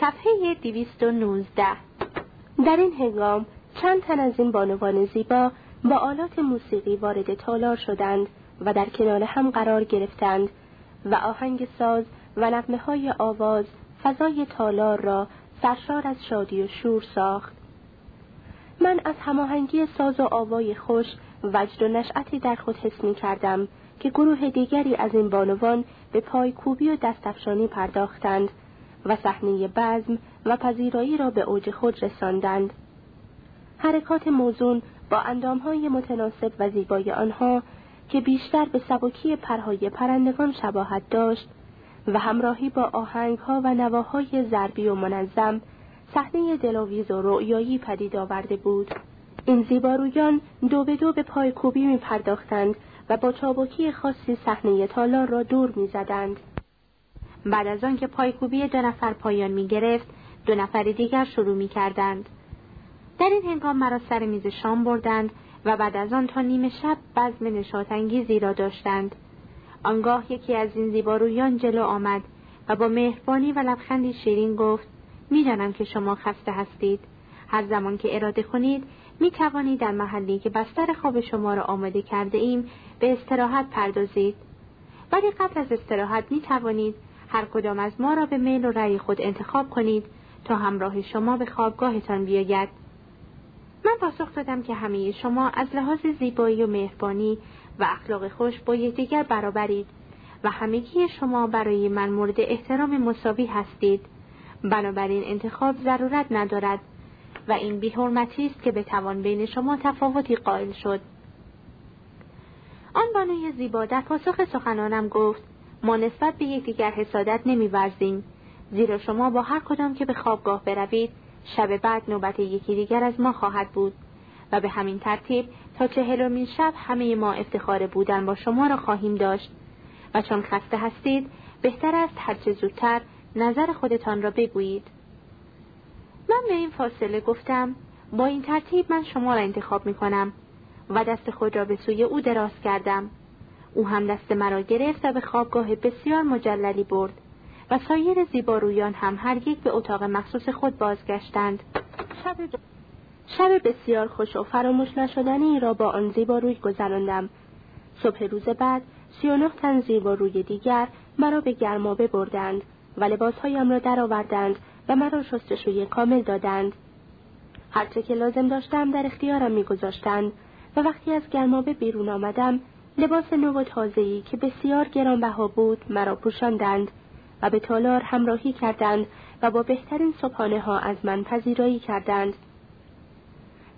صفحه 219 در این هنگام چند تن از این بانوان زیبا با آلات موسیقی وارد تالار شدند و در کنار هم قرار گرفتند و آهنگ ساز و نقمه های آواز فضای تالار را سرشار از شادی و شور ساخت. من از هماهنگی ساز و آوای خوش وجد و نشعتی در خود حس می کردم که گروه دیگری از این بانوان به پای کوبی و دستفشانی پرداختند و صحنه بزم و پذیرایی را به اوج خود رساندند. حرکات موزون با اندامهای متناسب و زیبای آنها که بیشتر به سبکی پرهای پرندگان شباهت داشت و همراهی با آهنگها و نواهای ضربی و منظم صحنه دلاویز و رؤیایی پدید آورده بود این زیبارویان دو به دو به پایکوبی می پرداختند و با چابکی خاصی صحنه تالار را دور می زدند. بعد از آنکه پایکوبی دو نفر پایان می گرفت دو نفر دیگر شروع می کردند. در این هنگام مرا سر میز شام بردند و بعد از آن تا نیمه شب بزم نشاطانگیزی را داشتند. آنگاه یکی از این زیبارویان جلو آمد و با مهربانی و لبخندی شیرین گفت می‌دانم که شما خسته هستید. هر زمان که اراده کنید می توانید در محلی که بستر خواب شما را آماده کرده ایم به استراحت پردازید. ولی قبل از استراحت می توانید هر کدام از ما را به میل و رأی خود انتخاب کنید تا همراه شما به خوابگاهتان بیاید. من پاسخ دادم که همه شما از لحاظ زیبایی و مهربانی و اخلاق خوش با یکدیگر برابرید و همگی شما برای من مورد احترام مساوی هستید. بنابراین انتخاب ضرورت ندارد و این بیحرمتی است که بتوان بین شما تفاوتی قائل شد. آن بانوی زیبا در پاسخ سخنانم گفت ما نسبت به یکدیگر حسادت نمیورزیم. زیرا شما با هر کدام که به خوابگاه بروید شب بعد نوبت یکی دیگر از ما خواهد بود. و به همین ترتیب تا چهلمین شب همه ما افتخار بودن با شما را خواهیم داشت. و چون خسته هستید بهتر است هرچه زودتر نظر خودتان را بگویید. من به این فاصله گفتم با این ترتیب من شما را انتخاب می کنم و دست خود را به سوی او دراز کردم. او هم دست مرا گرفت و به خوابگاه بسیار مجللی برد و سایر زیبارویان هم هر یک به اتاق مخصوص خود بازگشتند. شب, شب بسیار خوش و فراموش نشدنی را با آن زیباروی گذراندم. صبح روز بعد سی و نه تن زیباروی دیگر مرا به گرمابه بردند و لباسهایم را درآوردند و مرا شستشوی کامل دادند. هرچه که لازم داشتم در اختیارم میگذاشتند و وقتی از گرمابه بیرون آمدم لباس نو و تازه‌ای که بسیار گرانبها بود مرا پوشاندند و به تالار همراهی کردند و با بهترین صبحانه ها از من پذیرایی کردند.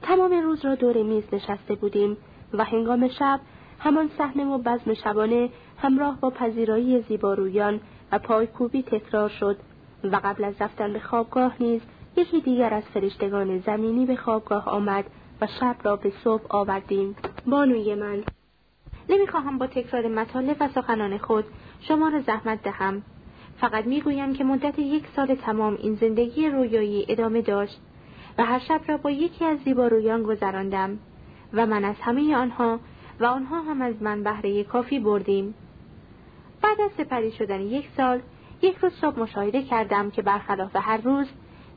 تمام روز را دور میز نشسته بودیم و هنگام شب همان صحنه و بزم شبانه همراه با پذیرایی زیبارویان و پایکوبی تکرار شد و قبل از رفتن به خوابگاه نیز یکی دیگر از فرشتگان زمینی به خوابگاه آمد و شب را به صبح آوردیم بانوی من نمی‌خواهم با تکرار مطالب و سخنان خود شما را زحمت دهم. فقط می‌گویم که مدت یک سال تمام این زندگی رویایی ادامه داشت و هر شب را با یکی از زیبارویان گذراندم و من از همه آنها و آنها هم از من بهره کافی بردیم. بعد از سپری شدن یک سال یک روز صبح مشاهده کردم که برخلاف هر روز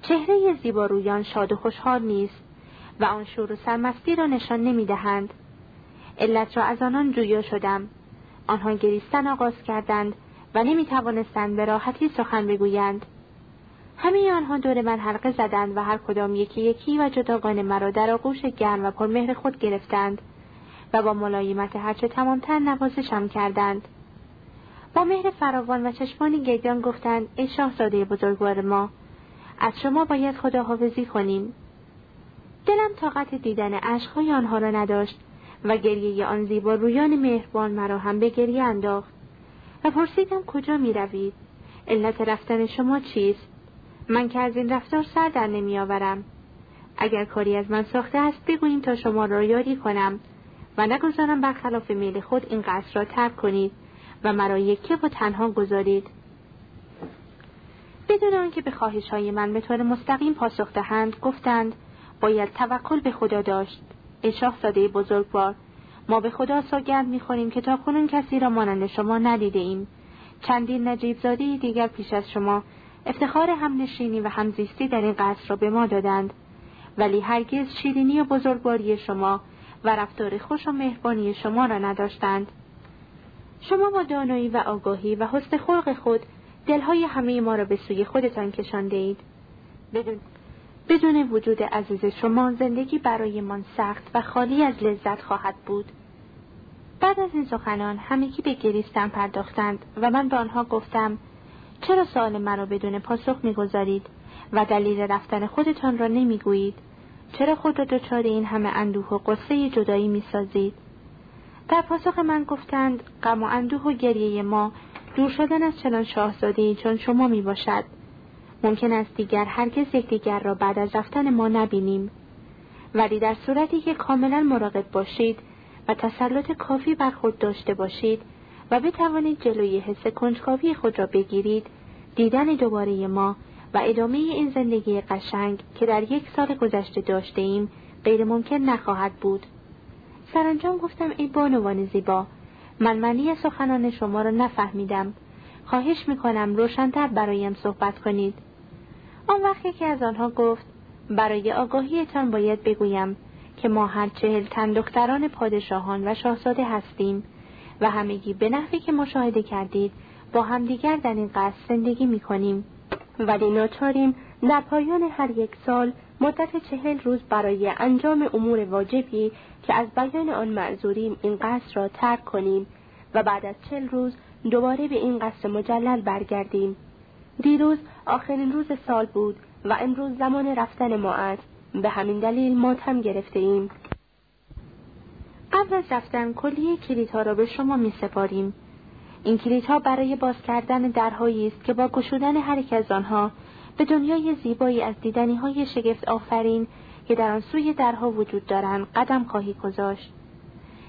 چهره زیبارویان شاد و خوشحال نیست و آن شور و سرمستی را نشان نمی‌دهند. علت را از آنان جویا شدم آنها گریستن آغاز کردند و نمی توانستند به راحتی سخن بگویند. همه آنها دور من حلقه زدند و هر کدام یکی یکی و جداگانه مرا در آغوش گرم و پرمهر خود گرفتند و با ملایمت هرچه تمامتر نوازشم کردند. با مهر فراوان و چشمانی گریان گفتند ای شاهزاده بزرگوار ما از شما باید خداحافظی کنیم دلم طاقت دیدن عشقهای آنها را نداشت و گریه آن زیبا رویان مهربان مرا هم به گریه انداخت و پرسیدم کجا می روید؟ علت رفتن شما چیست؟ من که از این رفتار سر در نمی آورم. اگر کاری از من ساخته است بگوییم تا شما را یاری کنم و نگذارم برخلاف میل خود این قصر را ترک کنید و مرا یکی و تنها گذارید. بدون آنکه به خواهش های من به طور مستقیم پاسخ دهند گفتند باید توکل به خدا داشت ای شاهزاده بزرگوار ما به خدا سوگند می‌خوریم که تا کنون کسی را مانند شما ندیده ایم چندین نجیب زاده دیگر پیش از شما افتخار همنشینی و همزیستی در این قصر را به ما دادند. ولی هرگز شیرینی و بزرگواری شما و رفتار خوش و مهربانی شما را نداشتند. شما با دانایی و آگاهی و حسن خلق خود دلهای همه ما را به سوی خودتان کشانده اید. بدون, بدون وجود عزیز شما زندگی برایمان سخت و خالی از لذت خواهد بود. بعد از این سخنان همگی به گریستن پرداختند و من به آنها گفتم چرا سوال مرا بدون پاسخ می‌گذارید و دلیل رفتن خودتان را نمی‌گویید؟ چرا خود را دچار این همه اندوه و قصه جدایی می‌سازید؟ در پاسخ من گفتند غم و اندوه و گریه ما دور شدن از چنان شاهزاده چون شما می باشد ممکن است دیگر هرگز یکدیگر را بعد از رفتن ما نبینیم. ولی در صورتی که کاملا مراقب باشید و تسلط کافی بر خود داشته باشید و بتوانید جلوی حس کنجکاوی خود را بگیرید دیدن دوباره ما و ادامه این زندگی قشنگ که در یک سال گذشته داشته ایم غیر ممکن نخواهد بود. سرانجام گفتم ای بانوان زیبا من معنی سخنان شما را نفهمیدم. خواهش می‌کنم روشنتر برایم صحبت کنید. آن وقتی که از آنها گفت برای آگاهیتان باید بگویم که ما هر چهل تن دختران پادشاهان و شاهزاده هستیم و همگی به نحوی که مشاهده کردید با همدیگر در این قصر زندگی می کنیم ولی ناچاریم در پایان هر یک سال مدت چهل روز برای انجام امور واجبی که از بیان آن معذوریم این قصر را ترک کنیم و بعد از چهل روز دوباره به این قصر مجلل برگردیم. دیروز آخرین روز سال بود و امروز زمان رفتن ما است به همین دلیل ماتم گرفته ایم قبل از رفتن کلیه کلیدها را به شما می سپاریم. این کلیدها برای باز کردن درهایی است که با گشودن هر یک از آنها به دنیای زیبایی از دیدنی های شگفت آفرین که در آن سوی درها وجود دارند قدم خواهی گذاشت.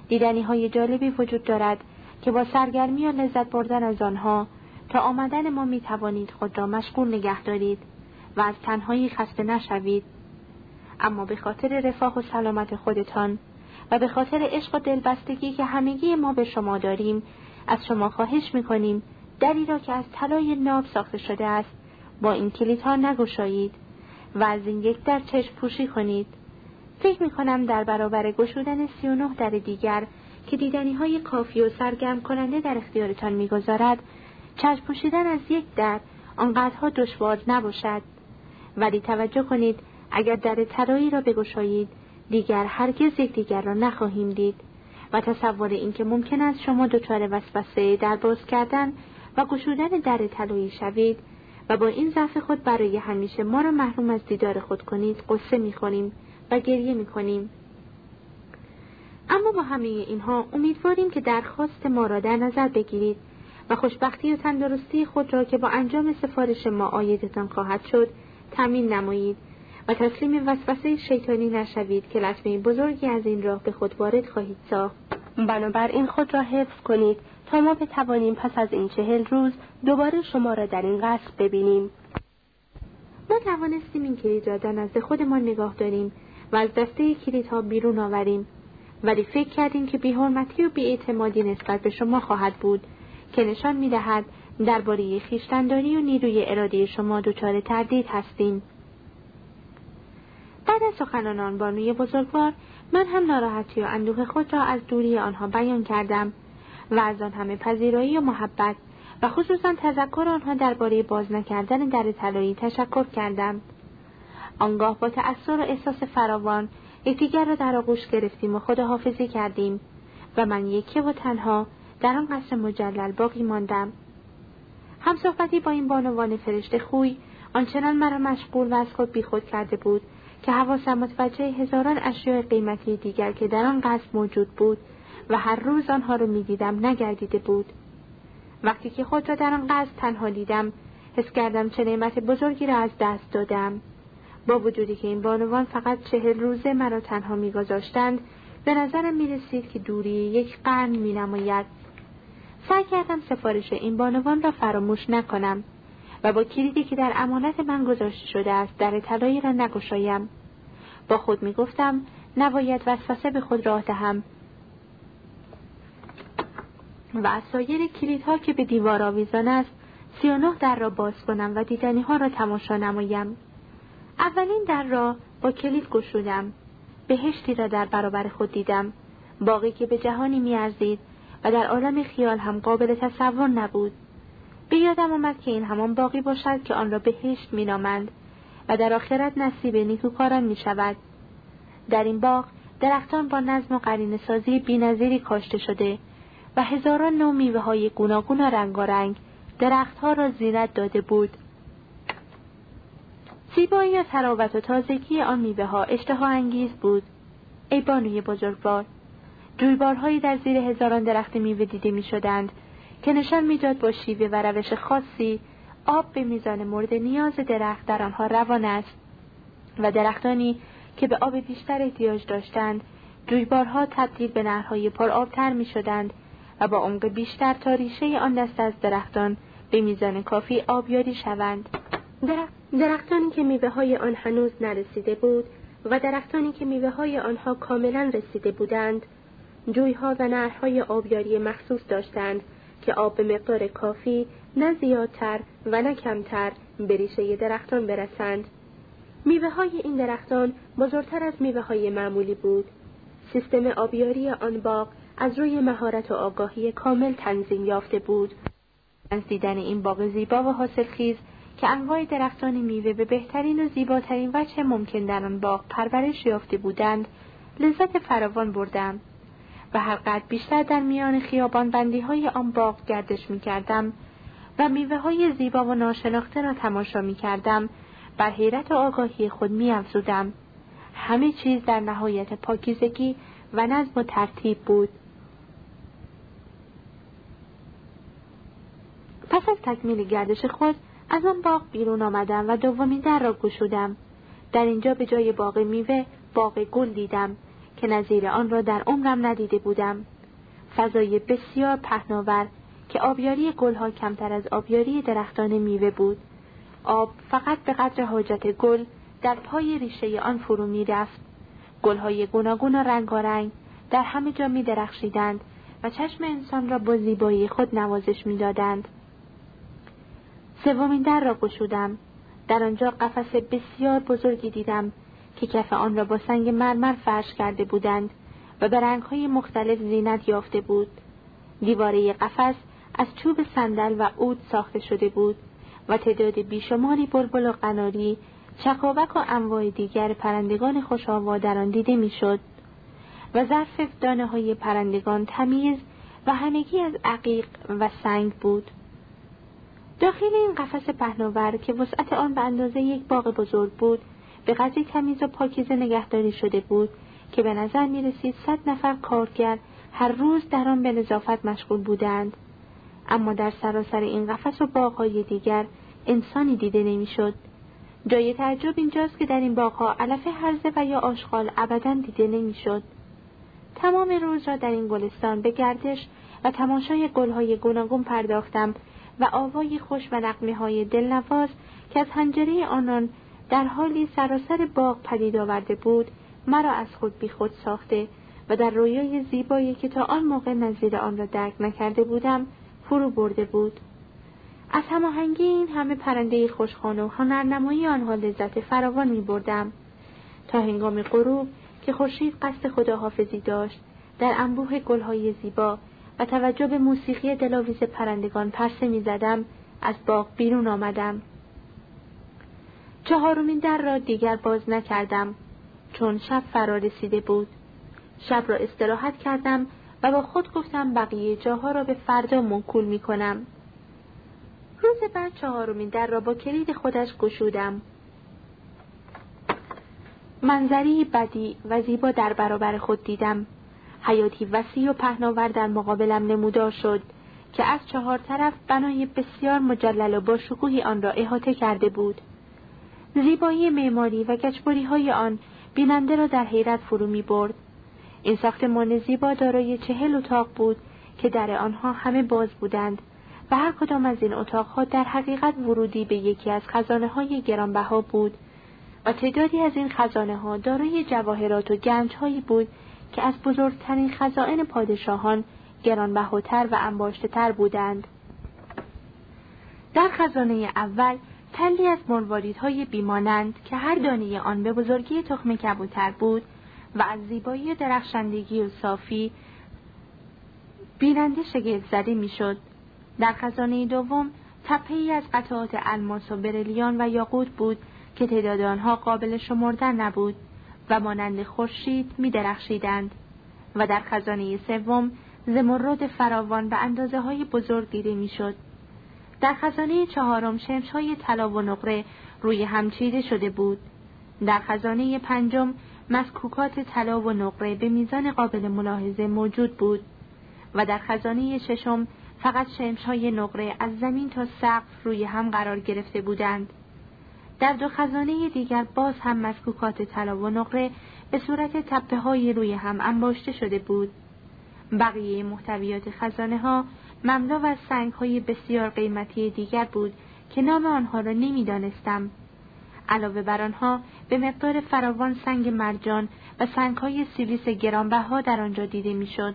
دیدنی های جالبی وجود دارد که با سرگرمی و لذت بردن از آنها آمدن ما می توانید خود را مشغول نگه دارید و از تنهایی خسته نشوید. اما به خاطر رفاه و سلامت خودتان و به خاطر عشق و دلبستگی که همگی ما به شما داریم از شما خواهش می‌کنیم دری را که از طلای ناب ساخته شده است با این کلیدها نگشایید و از این یک در چشم پوشی کنید. فکر می‌کنم در برابر گشودن سی و نه در دیگر که دیدنی های کافی و سرگرم کننده در اختیارتان می‌گذارد چشم پوشیدن از یک در آنقدرها دشوار نباشد. ولی توجه کنید اگر در طلایی را بگشایید دیگر هرگز یکدیگر را نخواهیم دید و تصور اینکه ممکن است شما دچار وسوسه در باز کردن و گشودن در طلایی شوید و با این ضعف خود برای همیشه ما را محروم از دیدار خود کنید قصه می‌خوریم و گریه می‌کنیم. اما با همه اینها امیدواریم که درخواست ما را در نظر بگیرید. و خوشبختی و تندرستی خود را که با انجام سفارش ما آیدتان خواهد شد تمین نمایید و تسلیم وسوسه شیطانی نشوید که لطمه بزرگی از این راه به خود وارد خواهید ساخت. بنابراین خود را حفظ کنید تا ما بتوانیم پس از این چهل روز دوباره شما را در این قصر ببینیم. ما توانستیم این کلید را در نزد خودمان نگاه داریم و از دسته کلیدها بیرون آوریم ولی فکر کردیم که بیحرمتی و بیاعتمادی نسبت به شما خواهد بود. که نشان می‌دهد درباره خویشتنداری و نیروی اراده شما دچار تردید هستیم. بعد از سخنان آن بانوی بزرگوار من هم ناراحتی و اندوه خود را از دوری آنها بیان کردم و از آن همه پذیرایی و محبت و خصوصا تذکر آنها درباره باز نکردن در طلایی تشکر کردم. آنگاه با تأثیر و احساس فراوان یکدیگر را در آغوش گرفتیم و خداحافظی کردیم و من یکی و تنها در آن قصر مجلل باقی ماندم. همصحبتی با این بانوان فرشته خوی آنچنان مرا مشغول و از خود بیخود کرده بود که حواسم متوجه هزاران اشیاء قیمتی دیگر که در آن قصد موجود بود و هر روز آنها را می‌دیدم نگردیده بود. وقتی که خود را در آن قصد تنها دیدم حس کردم چه نعمت بزرگی را از دست دادم. با وجودی که این بانوان فقط چهل روزه مرا تنها میگذاشتند به نظرم می‌رسید که دوری یک قرن مینماید. سعی کردم سفارش این بانوان را فراموش نکنم و با کلیدی که در امانت من گذاشته شده است در طلایی را نگشایم. با خود می گفتم نباید وسوسه به خود راه دهم. و از سایر کلیدها که به دیوار آویزان است سی و نه در را باز کنم و دیدنی ها را تماشا نمایم. اولین در را با کلید گشودم. بهشتی را در برابر خود دیدم. باقی که به جهانی میارزید و در عالم خیال هم قابل تصور نبود به یادم آمد که این همان باقی باشد که آن را بهشت مینامند و در آخرت نصیب نیکوکاران می شود. در این باغ درختان با نظم و قرین سازی بینظیری کاشته شده و هزاران نوع میوه های گوناگون و رنگارنگ درختها را زینت داده بود. زیبایی و تراوت و تازگی آن میوه ها انگیز بود. ای بانوی بزرگوار جویبارهایی در زیر هزاران درخت میوه دیده می شدند که نشان می‌داد با شیوه و روش خاصی آب به میزان مورد نیاز درخت در آنها روان است و درختانی که به آب بیشتر احتیاج داشتند جویبارها تبدیل به نهرهای پرآبتر می شدند و با عمق بیشتر تا ریشه آن دست از درختان به میزان کافی آبیاری شوند. درختانی که میوه های آن هنوز نرسیده بود و درختانی که میوه های آنها کاملا رسیده بودند جویها و نهرهای آبیاری مخصوص داشتند که آب به مقدار کافی نه زیادتر و نه کمتر به ریشه درختان برسند. میوه های این درختان بزرگتر از میوه های معمولی بود. سیستم آبیاری آن باغ از روی مهارت و آگاهی کامل تنظیم یافته بود. از دیدن این باغ زیبا و حاصلخیز که انواع درختان میوه به بهترین و زیباترین وجه ممکن در آن باغ پرورش یافته بودند لذت فراوان بردم و هر قدر بیشتر در میان خیابان بندی های آن باغ گردش می کردم و میوه های زیبا و ناشناخته را تماشا می کردم بر حیرت و آگاهی خود می افزودم. همه چیز در نهایت پاکیزگی و نظم و ترتیب بود. پس از تکمیل گردش خود از آن باغ بیرون آمدم و دومین در را گشودم. در اینجا به جای باغ میوه باغ گل دیدم که نظیر آن را در عمرم ندیده بودم. فضای بسیار پهناور که آبیاری گلها کمتر از آبیاری درختان میوه بود. آب فقط به قدر حاجت گل در پای ریشه آن فرو می رفت گلهای گوناگون و رنگارنگ در همه جا می درخشیدند و چشم انسان را با زیبایی خود نوازش می دادند. سومین در را گشودم. در آنجا قفس بسیار بزرگی دیدم که کف آن را با سنگ مرمر فرش کرده بودند و به رنگهای مختلف زینت یافته بود. دیواره قفس از چوب صندل و عود ساخته شده بود و تعداد بیشماری بلبل و قناری چکاوک و انواع دیگر پرندگان خوشآوا در آن دیده می‌شد و ظرف دانه های پرندگان تمیز و همگی از عقیق و سنگ بود داخل این قفس پهناور که وسعت آن به اندازه یک باغ بزرگ بود به قدری تمیز و پاکیزه نگهداری شده بود که به نظر می رسید صد نفر کارگر هر روز در آن به نظافت مشغول بودند اما در سراسر این قفس و باغهای دیگر انسانی دیده نمی‌شد. جای تعجب اینجاست که در این باغها علف هرزه و یا آشغال ابدا دیده نمی‌شد. تمام روز را در این گلستان به گردش و تماشای گلهای گوناگون پرداختم و آوای خوش و نقمه های دلنواز که از هنجره آنان در حالی سراسر باغ پدید آورده بود مرا از خود بی خود ساخته و در رویای زیبایی که تا آن موقع نظیر آن را درک نکرده بودم فرو برده بود. از هماهنگی این همه پرنده خوشخانه و هنرنمایی آنها لذت فراوان می بردم تا هنگام غروب که خورشید قصد خداحافظی داشت در انبوه گلهای زیبا و توجه به موسیقی دلاویز پرندگان پرسه می زدم از باغ بیرون آمدم. چهارمین در را دیگر باز نکردم چون شب فرا رسیده بود شب را استراحت کردم و با خود گفتم بقیه جاها را به فردا منکول می کنم. روز بعد چهارمین در را با کلید خودش گشودم. منظری بدی و زیبا در برابر خود دیدم. حیاتی وسیع و پهناور در مقابلم نمودار شد که از چهار طرف بنای بسیار مجلل و با شکوهی آن را احاطه کرده بود. زیبایی معماری و گچبری های آن بیننده را در حیرت فرو می برد. این ساختمان زیبا دارای چهل اتاق بود که در آنها همه باز بودند و هر کدام از این اتاقها در حقیقت ورودی به یکی از خزانه های گرانبها بود و تعدادی از این خزانه ها دارای جواهرات و گنج هایی بود که از بزرگترین خزائن پادشاهان گرانبهاتر و انباشته تر بودند. در خزانه اول تلی از مرواریدهای بیمانند که هر دانه آن به بزرگی تخم کبوتر بود و از زیبایی درخشندگی و صافی بیننده شگفت زده می‌شد در خزانه دوم تپه ای از قطعات الماس و برلیان و یاقوت بود که تعداد آنها قابل شمردن نبود و مانند خورشید می درخشیدند و در خزانه سوم زمرد فراوان به اندازه های بزرگ دیده می‌شد. در خزانه چهارم شمش های طلا و نقره روی هم چیده شده بود. در خزانه پنجم مسکوکات طلا و نقره به میزان قابل ملاحظه موجود بود و در خزانه ششم فقط شمش های نقره از زمین تا سقف روی هم قرار گرفته بودند. در دو خزانه دیگر باز هم مسکوکات طلا و نقره به صورت تپه های روی هم انباشته شده بود. بقیه محتویات خزانه ها مملو از سنگ های بسیار قیمتی دیگر بود که نام آنها را نمی‌دانستم. علاوه بر آنها به مقدار فراوان سنگ مرجان و سنگ های سیلیس گرانبها در آنجا دیده می‌شد.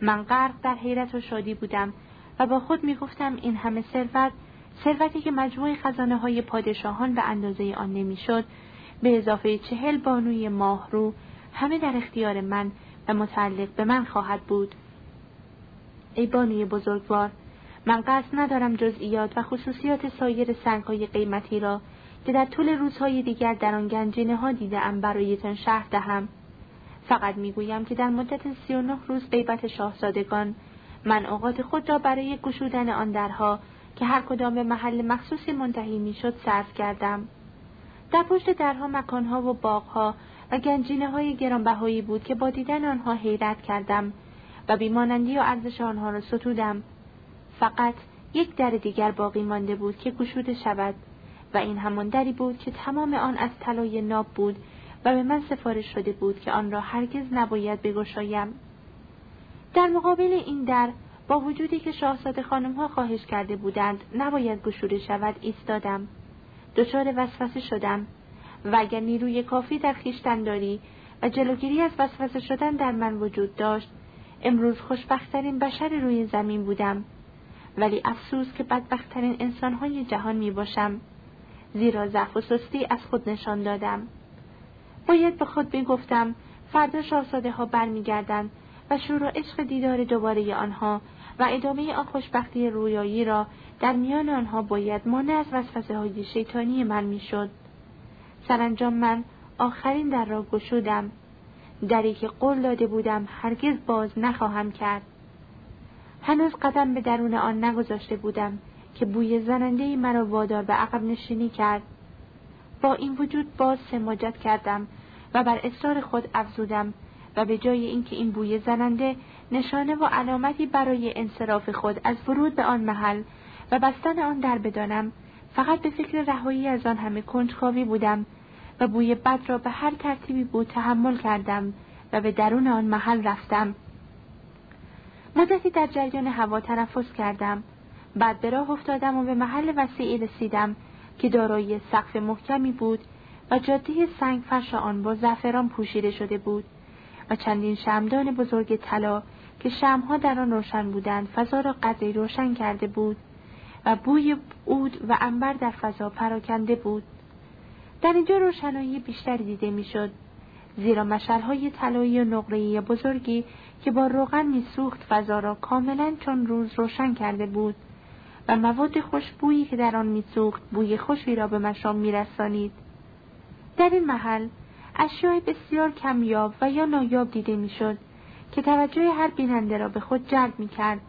من غرق در حیرت و شادی بودم و با خود می گفتم این همه ثروت ثروتی که مجموع خزانه های پادشاهان به اندازه آن نمی‌شد به اضافه چهل بانوی ماهرو همه در اختیار من و متعلق به من خواهد بود ای بانوی بزرگوار من قصد ندارم جزئیات و خصوصیات سایر سنگ های قیمتی را که در طول روزهای دیگر در آن گنجینه ها دیدم برایتان شهر دهم. فقط می‌گویم که در مدت سی و نه روز غیبت شاهزادگان من اوقات خود را برای گشودن آن درها که هر کدام به محل مخصوصی منتهی می‌شد صرف کردم. در پشت درها مکانها و باغها و گنجینه های گرانبهایی بود که با دیدن آنها حیرت کردم. و بیمانندی و ارزش آنها را ستودم. فقط یک در دیگر باقی مانده بود که گشوده شود و این همان دری بود که تمام آن از طلای ناب بود و به من سفارش شده بود که آن را هرگز نباید بگشایم. در مقابل این در با وجودی که شاهزاده خانم ها خواهش کرده بودند نباید گشوده شود ایستادم. دچار وسوسه شدم. و اگر نیروی کافی در داری و جلوگیری از وسوسه شدن در من وجود داشت امروز خوشبختترین بشر روی زمین بودم. ولی افسوس که بدبختترین انسانهای جهان می باشم زیرا ضعف و سستی از خود نشان دادم. باید به خود بگفتم فردا شاهزاده ها برمیگردند و شور و عشق دیدار دوباره آنها و ادامه آن خوشبختی رویایی را در میان آنها باید مانع از وسوسه های شیطانی من می‌شد. سرانجام من آخرین در را گشودم. دری که قول داده بودم هرگز باز نخواهم کرد. هنوز قدم به درون آن نگذاشته بودم که بوی زننده مرا وادار به عقب نشینی کرد. با این وجود باز سماجت کردم و بر اصرار خود افزودم و به جای اینکه این بوی زننده نشانه و علامتی برای انصراف خود از ورود به آن محل و بستن آن در بدانم فقط به فکر رهایی از آن همه کنجکاوی بودم. و بوی بد را به هر ترتیبی بود تحمل کردم و به درون آن محل رفتم. مدتی در جریان هوا تنفس کردم. بعد به راه افتادم و به محل وسیعی رسیدم که دارای سقف محکمی بود و جاده سنگ فرش آن با زعفران پوشیده شده بود و چندین شمدان بزرگ طلا که شمها در آن روشن بودند فضا را قدری روشن کرده بود و بوی عود و انبر در فضا پراکنده بود. در اینجا روشنایی بیشتری دیده می‌شد زیرا مشلهای طلایی و نقره‌ای بزرگی که با روغن میسوخت فضا را کاملا چون روز روشن کرده بود و مواد خوشبویی که در آن میسوخت بوی خوشی را به مشام میرسانید. در این محل اشیاء بسیار کمیاب و یا نایاب دیده می‌شد که توجه هر بیننده را به خود جلب می‌کرد.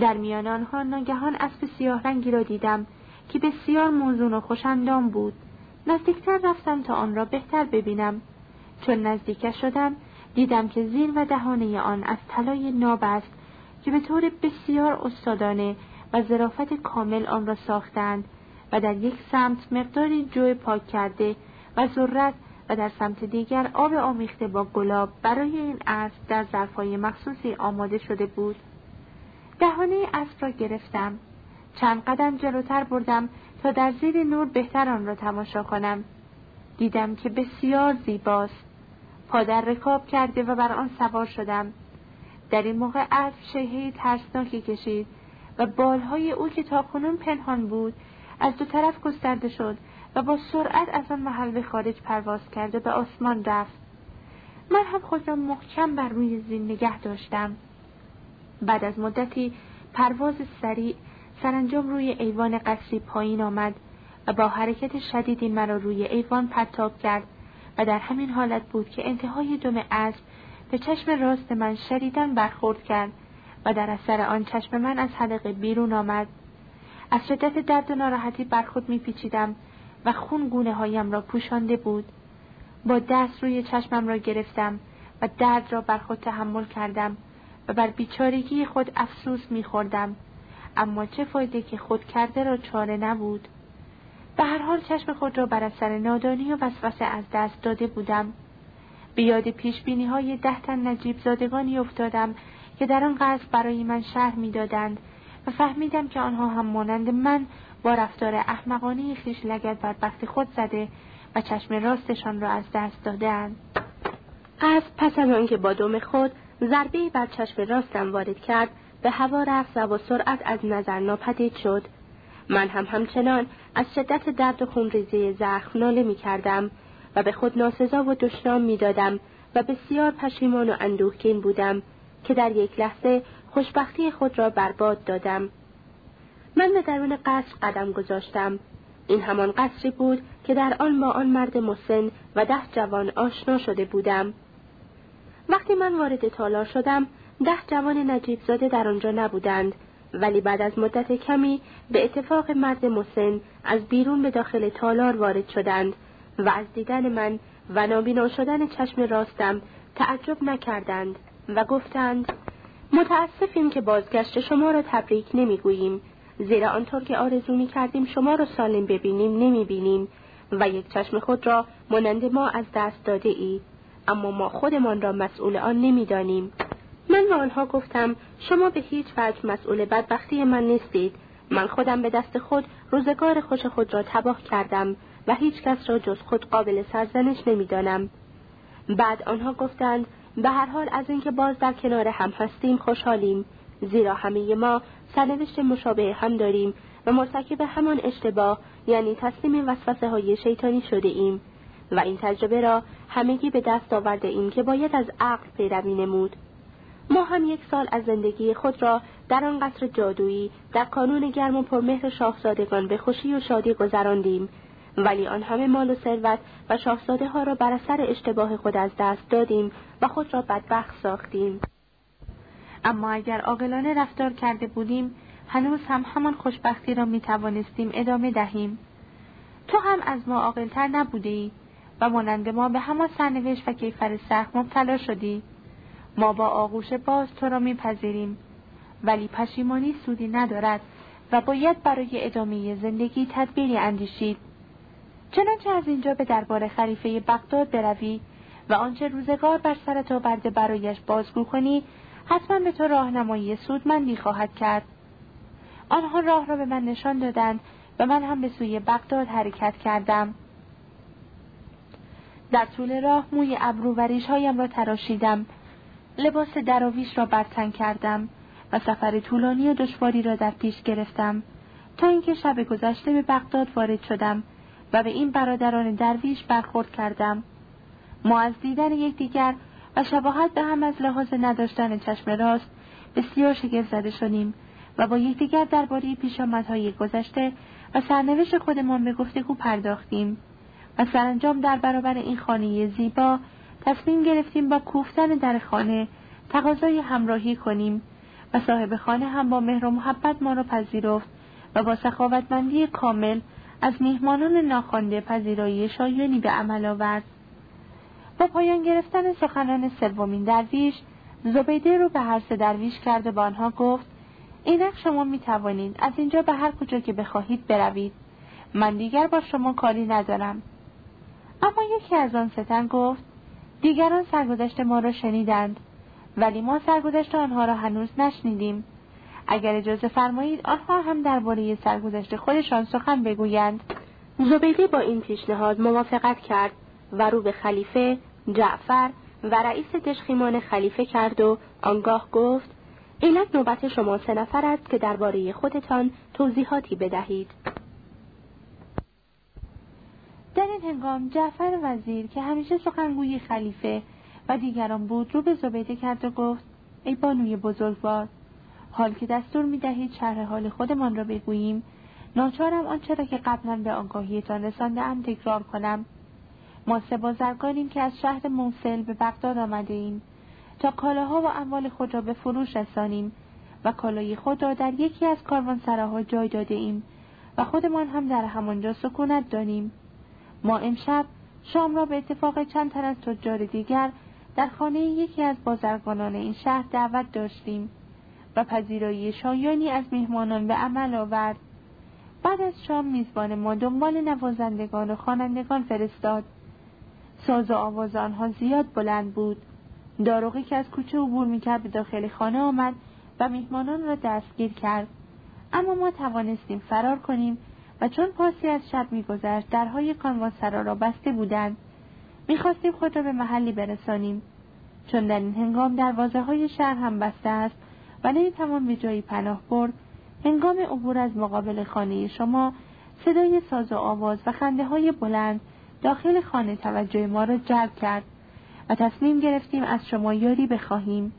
در میان آنها ناگهان اسب سیاه رنگی را دیدم که بسیار موزون و خوشندام بود. نزدیکتر رفتم تا آن را بهتر ببینم. چون نزدیک شدم دیدم که زیر و دهانه آن از طلای ناب است که به طور بسیار استادانه و ظرافت کامل آن را ساختند و در یک سمت مقداری جو پاک کرده و ذرت و در سمت دیگر آب آمیخته با گلاب برای این اسب در ظرفهای مخصوصی آماده شده بود. دهانه اسب را گرفتم. چند قدم جلوتر بردم تا در زیر نور بهتر آن را تماشا کنم. دیدم که بسیار زیباست. پادر رکاب کرده و بر آن سوار شدم. در این موقع اسب شیهی ترسناکی کشید و بالهای او که تاکنون پنهان بود از دو طرف گسترده شد و با سرعت از آن محل به خارج پرواز کرد و به آسمان رفت. من هم خود را محکم بر روی زین نگه داشتم. بعد از مدتی پرواز سریع سرانجام روی ایوان قصری پایین آمد و با حرکت شدیدی مرا روی ایوان پرتاب کرد و در همین حالت بود که انتهای دم اسب به چشم راست من شدیدن برخورد کرد و در اثر آن چشم من از حلقه بیرون آمد. از شدت درد و ناراحتی بر خود میپیچیدم و خون گونه هایم را پوشانده بود. با دست روی چشمم را گرفتم و درد را بر خود تحمل کردم و بر بیچارگی خود افسوس میخوردم. اما چه فایده که خود کرده را چاره نبود. به هر حال چشم خود را بر اثر نادانی و وسوسه از دست داده بودم. به یاد پیش بینی های ده تن نجیب زادگانی افتادم که در آن قصد برای من شهر می‌دادند و فهمیدم که آنها هم مانند من با رفتار احمقانه خیش لگت بر بخت خود زده و چشم راستشان را از دست دادند اسب پس از آنکه با دم خود ضربهای بر چشم راستم وارد کرد به هوا رفت و با سرعت از نظر ناپدید شد من هم همچنان از شدت درد و خونریزی زخم ناله می کردم و به خود ناسزا و دشنام می دادم و بسیار پشیمان و اندوهگین بودم که در یک لحظه خوشبختی خود را برباد دادم. من به درون قصر قدم گذاشتم. این همان قصری بود که در آن با آن مرد مسن و ده جوان آشنا شده بودم. وقتی من وارد تالار شدم، ده جوان نجیب زاده در آنجا نبودند ولی بعد از مدت کمی به اتفاق مرد مسن از بیرون به داخل تالار وارد شدند و از دیدن من و نابینا شدن چشم راستم تعجب نکردند و گفتند متاسفیم که بازگشت شما را تبریک نمی‌گوییم زیرا آنطور که آرزو می کردیم شما را سالم ببینیم نمی بینیم و یک چشم خود را مانند ما از دست داده ای اما ما خودمان را مسئول آن نمی‌دانیم. من به آنها گفتم شما به هیچ وجه مسئول بدبختی من نیستید. من خودم به دست خود روزگار خوش خود را تباه کردم و هیچ کس را جز خود قابل سرزنش نمی‌دانم. بعد آنها گفتند به هر حال از اینکه باز در کنار هم هستیم خوشحالیم. زیرا همه ما سرنوشت مشابه هم داریم و مرتکب همان اشتباه یعنی تسلیم وسوسه های شیطانی شده ایم. و این تجربه را همگی به دست آورده ایم که باید از عقل پیروی نمود. ما هم یک سال از زندگی خود را در آن قصر جادویی در کانون گرم و پرمهر شاهزادگان به خوشی و شادی گذراندیم. ولی آن همه مال و ثروت و شاهزاده ها را بر اثر اشتباه خود از دست دادیم و خود را بدبخت ساختیم. اما اگر عاقلانه رفتار کرده بودیم هنوز هم همان خوشبختی را می توانستیم ادامه دهیم. تو هم از ما عاقلتر نبوده ای و مانند ما به همان سرنوشت و کیفر سخت مبتلا شدی. ما با آغوش باز تو را میپذیریم. ولی پشیمانی سودی ندارد و باید برای ادامه زندگی تدبیری اندیشید. چنانچه از اینجا به دربار خلیفه بغداد بروی و آنچه روزگار بر سر تو برده برایش بازگو کنی حتما به تو راهنمایی سودمندی خواهد کرد. آنها راه را به من نشان دادند و من هم به سوی بغداد حرکت کردم. در طول راه موی ابرو و ریشهایم را تراشیدم. لباس دراویش را برتن کردم و سفر طولانی و دشواری را در پیش گرفتم تا اینکه شب گذشته به بغداد وارد شدم و به این برادران درویش برخورد کردم. ما از دیدن یکدیگر و شباهت به هم از لحاظ نداشتن چشم راست بسیار شگفت زده شدیم و با یکدیگر درباره پیشامدهای گذشته و سرنوشت خودمان به گفتگو پرداختیم و سرانجام در برابر این خانه زیبا تصمیم گرفتیم با کوفتن در خانه تقاضای همراهی کنیم و صاحب خانه هم با مهر و محبت ما را پذیرفت و با سخاوتمندی کامل از میهمانان ناخوانده پذیرایی شایانی به عمل آورد. با پایان گرفتن سخنان سومین درویش زبیده رو به هر سه درویش کرده به آنها گفت اینک شما می توانید از اینجا به هر کجا که بخواهید بروید. من دیگر با شما کاری ندارم. اما یکی از آن ستن گفت دیگران سرگذشت ما را شنیدند ولی ما سرگذشت آنها را هنوز نشنیدیم. اگر اجازه فرمایید آنها هم درباره سرگذشت خودشان سخن بگویند. زبیده با این پیشنهاد موافقت کرد و رو به خلیفه جعفر و رئیس دشخیمان خلیفه کرد و آنگاه گفت اینک نوبت شما سه نفر است که درباره خودتان توضیحاتی بدهید. در این هنگام جعفر وزیر که همیشه سخنگوی خلیفه و دیگران بود رو به زبیده کرد و گفت ای بانوی بزرگوار حال که دستور می دهید شرح حال خودمان را بگوییم ناچارم آنچه را که قبلا به آگاهیتان رسانده ام تکرار کنم. ما سه بازرگانیم که از شهر موسل به بغداد آمده ایم تا کالاها و اموال خود را به فروش رسانیم و کالای خود را در یکی از کاروانسراها جای داده ایم و خودمان هم در همانجا سکونت دانیم. ما امشب شام را به اتفاق چند تن از تجار دیگر در خانه یکی از بازرگانان این شهر دعوت داشتیم و پذیرایی شایانی از میهمانان به عمل آورد. بعد از شام میزبان ما دنبال نوازندگان و خوانندگان فرستاد. ساز و آواز آنها زیاد بلند بود. داروغی که از کوچه عبور می‌کرد به داخل خانه آمد و میهمانان را دستگیر کرد. اما ما توانستیم فرار کنیم و چون پاسی از شب میگذشت درهای کانوانسرا را بسته بودند. می‌خواستیم خود را به محلی برسانیم. چون در این هنگام دروازه های شهر هم بسته است و نمی‌توان به جایی پناه برد هنگام عبور از مقابل خانه شما صدای ساز و آواز و خنده های بلند داخل خانه توجه ما را جلب کرد و تصمیم گرفتیم از شما یاری بخواهیم.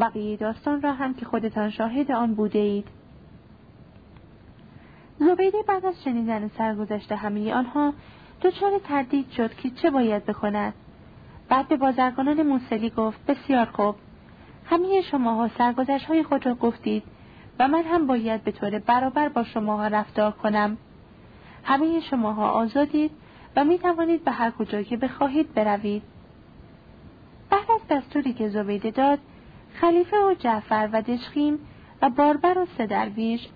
بقیه داستان را هم که خودتان شاهد آن بوده اید. زبیده بعد از شنیدن سرگذشت همه آنها دچار تردید شد که چه باید بکند. بعد به بازرگانان موسلی گفت بسیار خوب. همه شماها سرگذشت های خود را گفتید و من هم باید به طور برابر با شماها رفتار کنم. همه شماها آزادید و می توانید به هر کجا که بخواهید بروید. بعد از دستوری که زبیده داد خلیفه و جعفر و دشخیم و باربر و سدرویش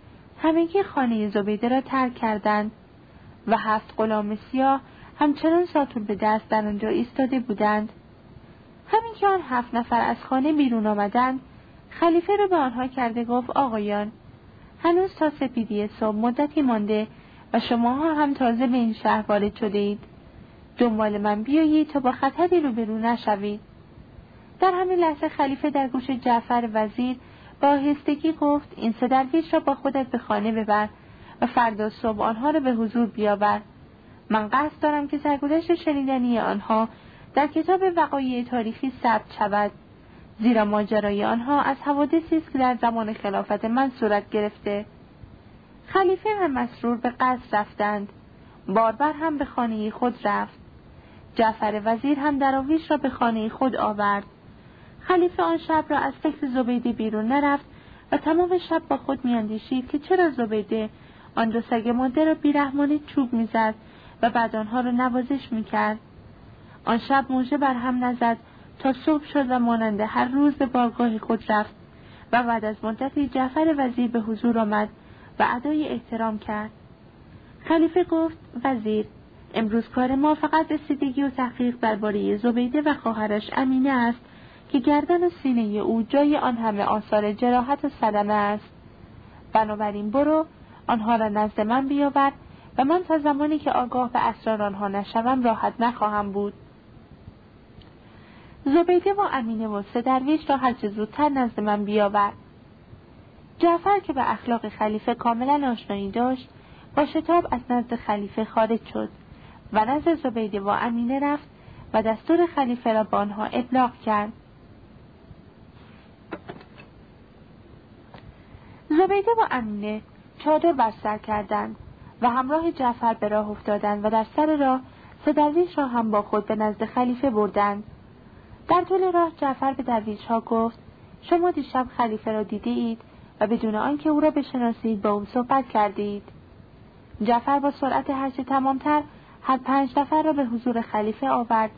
همگی خانه زبیده را ترک کردند و هفت غلام سیاه همچنان ساتور به دست در آنجا ایستاده بودند. همین که آن هفت نفر از خانه بیرون آمدند خلیفه را به آنها کرده گفت آقایان هنوز تا سپیدی صبح مدتی مانده و شماها هم تازه به این شهر وارد شده اید دنبال من بیایید تا با خطری روبرو نشوید. در همین لحظه خلیفه در گوش جعفر وزیر با آهستگی گفت این سه درویش را با خودت به خانه ببر و فردا صبح آنها را به حضور بیاور. من قصد دارم که سرگذشت شنیدنی آنها در کتاب وقایع تاریخی ثبت شود زیرا ماجرای آنها از حوادثی است که در زمان خلافت من صورت گرفته. خلیفه و مسرور به قصد رفتند. باربر هم به خانه خود رفت. جعفر وزیر هم دراویش را به خانه خود آورد. خلیفه آن شب را از فکر زبیده بیرون نرفت و تمام شب با خود میاندیشید که چرا زبیده. آن دو سگ ماده را بیرحمانه چوب می‌زد و بعد آنها را نوازش می‌کرد. آن شب موجه بر هم نزد تا صبح شد و مانند هر روز به بارگاه خود رفت و بعد از مدتی جعفر وزیر به حضور آمد و ادای احترام کرد. خلیفه گفت وزیر امروز کار ما فقط رسیدگی و تحقیق درباره زبیده و خواهرش امینه است که گردن و سینه او جای آن همه آثار جراحت و صدمه است. بنابراین برو آنها را نزد من بیاور و من تا زمانی که آگاه به اسرار آنها نشوم راحت نخواهم بود. زبیده و امینه و سه درویش را هرچه زودتر نزد من بیاور. جعفر که به اخلاق خلیفه کاملا آشنایی داشت با شتاب از نزد خلیفه خارج شد و نزد زبیده و امینه رفت و دستور خلیفه را به آنها ابلاغ کرد. زبیده و امینه چادر بر سر کردند و همراه جعفر به راه افتادند و در سر راه سه درویش را هم با خود به نزد خلیفه بردند. در طول راه جعفر به درویش ها گفت شما دیشب خلیفه را دیده اید و بدون آنکه او را بشناسید با او صحبت کردید. جعفر با سرعت هرچه تمامتر هر پنج نفر را به حضور خلیفه آورد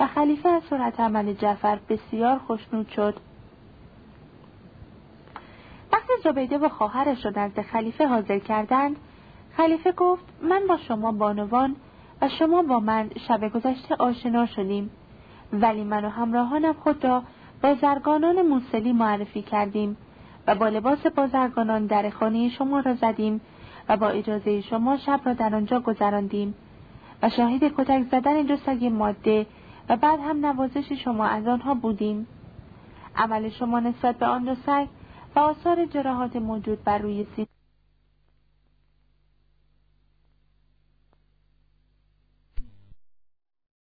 و خلیفه از سرعت عمل جعفر بسیار خوشنود شد. زبیده و خواهرش را نزد خلیفه حاضر کردند. خلیفه گفت من با شما بانوان و شما با من شب گذشته آشنا شدیم. ولی من و همراهانم خود را بازرگانان موسلی معرفی کردیم و با لباس بازرگانان در خانه شما را زدیم و با اجازه شما شب را در آنجا گذراندیم. و شاهد کتک زدن دو سگ ماده و بعد هم نوازش شما از آنها بودیم. عمل شما نسبت به آن دو سگ و آثار جراحات موجود بر روی سینه